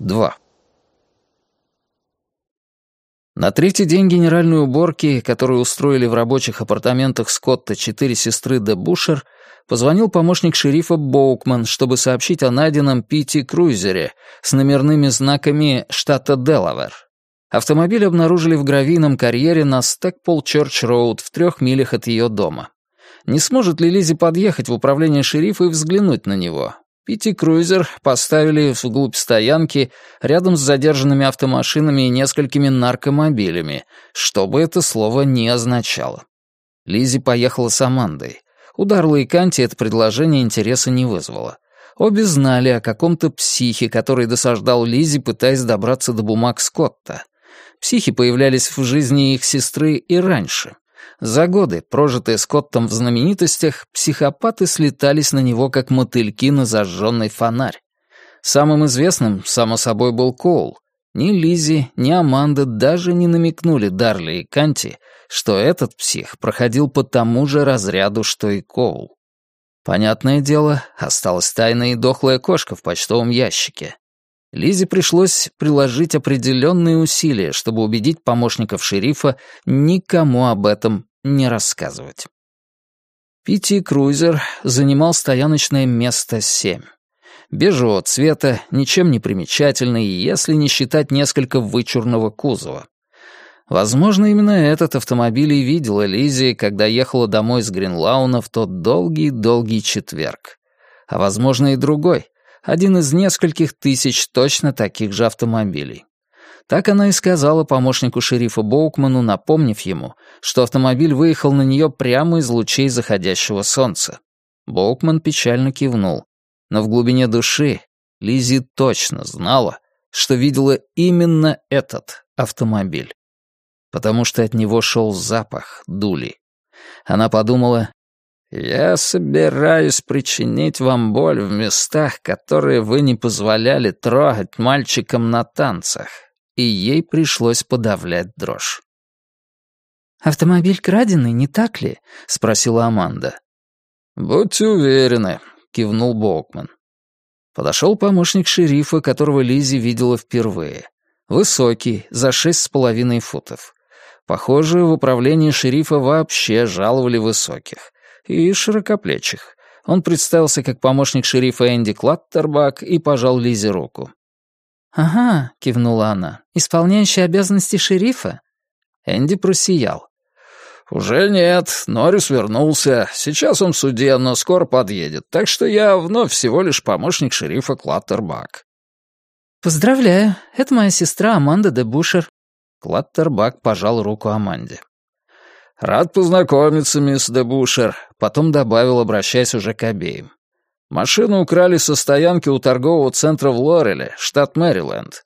2. На третий день генеральной уборки, которую устроили в рабочих апартаментах Скотта четыре сестры де Бушер, позвонил помощник шерифа Боукман, чтобы сообщить о найденном Пити-круизере с номерными знаками штата Делавер. Автомобиль обнаружили в гравийном карьере на Стэкпол-Чёрч-Роуд в трех милях от ее дома. Не сможет ли Лизи подъехать в управление шерифа и взглянуть на него? Пяти-круизер поставили вглубь стоянки рядом с задержанными автомашинами и несколькими наркомобилями, что бы это слово ни означало. Лизи поехала с Амандой. У Дарла и Канти это предложение интереса не вызвало. Обе знали о каком-то психе, который досаждал Лизи, пытаясь добраться до бумаг Скотта. Психи появлялись в жизни их сестры и раньше. За годы, прожитые Скоттом в знаменитостях, психопаты слетались на него, как мотыльки на зажженный фонарь. Самым известным, само собой, был Коул. Ни Лизи, ни Аманда даже не намекнули Дарли и Канти, что этот псих проходил по тому же разряду, что и Коул. Понятное дело, осталась тайная и дохлая кошка в почтовом ящике. Лизе пришлось приложить определенные усилия, чтобы убедить помощников шерифа никому об этом не рассказывать. Пити Круизер занимал стояночное место 7. Бежевого цвета, ничем не примечательный, если не считать несколько вычурного кузова. Возможно, именно этот автомобиль и видела Лизи, когда ехала домой с Гринлауна в тот долгий-долгий четверг. А возможно и другой, один из нескольких тысяч точно таких же автомобилей. Так она и сказала помощнику шерифа Боукману, напомнив ему, что автомобиль выехал на нее прямо из лучей заходящего солнца. Боукман печально кивнул. Но в глубине души Лизи точно знала, что видела именно этот автомобиль. Потому что от него шел запах дули. Она подумала, «Я собираюсь причинить вам боль в местах, которые вы не позволяли трогать мальчикам на танцах и ей пришлось подавлять дрожь. «Автомобиль краденый, не так ли?» — спросила Аманда. «Будьте уверены», — кивнул Боукман. Подошел помощник шерифа, которого Лизи видела впервые. Высокий, за шесть с половиной футов. Похоже, в управлении шерифа вообще жаловали высоких. И широкоплечих. Он представился как помощник шерифа Энди Клаттербак и пожал Лизе руку. «Ага», — кивнула она, — «исполняющий обязанности шерифа?» Энди просиял. «Уже нет, Норрис вернулся. Сейчас он в суде, но скоро подъедет, так что я вновь всего лишь помощник шерифа Клаттербак». «Поздравляю, это моя сестра Аманда де Бушер». Клаттербак пожал руку Аманде. «Рад познакомиться, мисс де Бушер», — потом добавил, обращаясь уже к обеим. Машину украли со стоянки у торгового центра в Лореле, штат Мэриленд.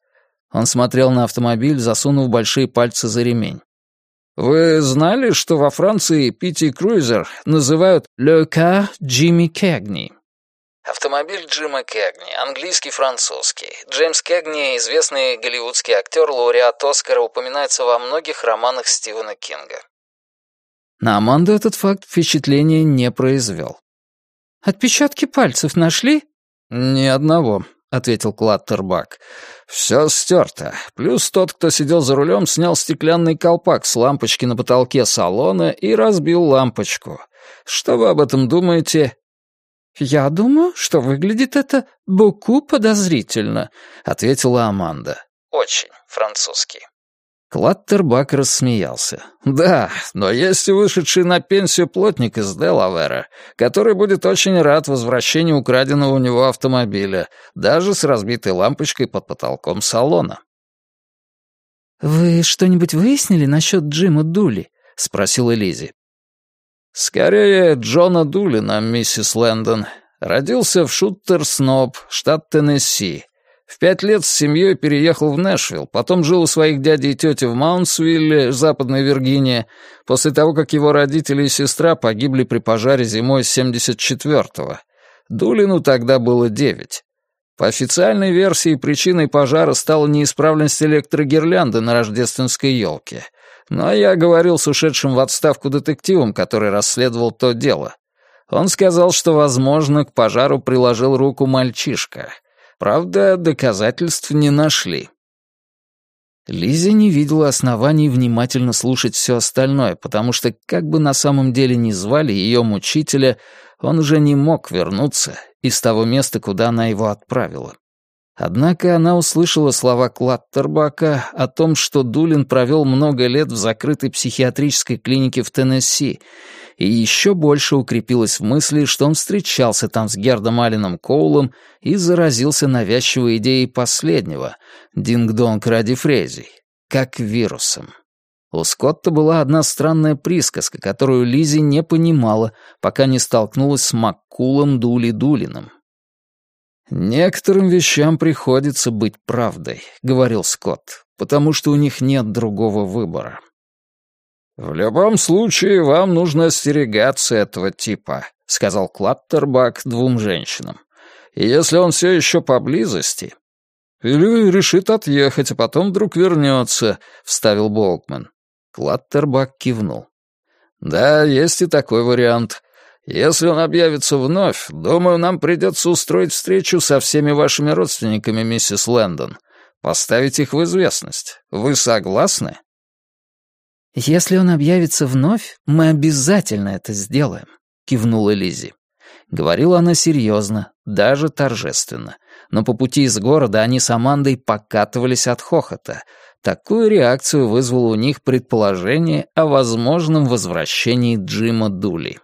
Он смотрел на автомобиль, засунув большие пальцы за ремень. «Вы знали, что во Франции Пити Круизер называют «Le Jimmy Кегни»?» Автомобиль Джима Кегни, английский-французский. Джеймс Кегни, известный голливудский актер, лауреат Оскара, упоминается во многих романах Стивена Кинга. На Аманду этот факт впечатления не произвел. «Отпечатки пальцев нашли?» «Ни одного», — ответил Клаттербак. «Все стерто. Плюс тот, кто сидел за рулем, снял стеклянный колпак с лампочки на потолке салона и разбил лампочку. Что вы об этом думаете?» «Я думаю, что выглядит это буку подозрительно», — ответила Аманда. «Очень французский». Клаттербак рассмеялся. «Да, но есть и вышедший на пенсию плотник из Делавера, который будет очень рад возвращению украденного у него автомобиля, даже с разбитой лампочкой под потолком салона». «Вы что-нибудь выяснили насчет Джима Дули?» — спросила Лизи. «Скорее, Джона Дулина, миссис Лэндон. Родился в Шуттер-Сноб, штат Теннесси. В пять лет с семьей переехал в Нэшвилл, потом жил у своих дяди и тети в Маунтсвилле, Западной Виргинии, после того, как его родители и сестра погибли при пожаре зимой 74-го. Дулину тогда было девять. По официальной версии, причиной пожара стала неисправность электрогирлянды на рождественской елке. Но я говорил с ушедшим в отставку детективом, который расследовал то дело. Он сказал, что, возможно, к пожару приложил руку мальчишка — Правда, доказательств не нашли. Лиза не видела оснований внимательно слушать все остальное, потому что, как бы на самом деле ни звали ее мучителя, он уже не мог вернуться из того места, куда она его отправила. Однако она услышала слова Клаттербака о том, что Дулин провел много лет в закрытой психиатрической клинике в Теннесси, и еще больше укрепилась в мысли, что он встречался там с Гердом Алленом Коулом и заразился навязчивой идеей последнего — динг-донг ради фрезий, как вирусом. У Скотта была одна странная присказка, которую Лизи не понимала, пока не столкнулась с Маккулом Дули Дулином. «Некоторым вещам приходится быть правдой», — говорил Скотт, «потому что у них нет другого выбора». «В любом случае, вам нужно остерегаться этого типа», — сказал Клаттербак двум женщинам. «И если он все еще поблизости...» «Или решит отъехать, а потом вдруг вернется», — вставил Болкман. Клаттербак кивнул. «Да, есть и такой вариант. Если он объявится вновь, думаю, нам придется устроить встречу со всеми вашими родственниками, миссис Лэндон. Поставить их в известность. Вы согласны?» «Если он объявится вновь, мы обязательно это сделаем», — кивнула Лизи. Говорила она серьезно, даже торжественно. Но по пути из города они с Амандой покатывались от хохота. Такую реакцию вызвало у них предположение о возможном возвращении Джима Дули.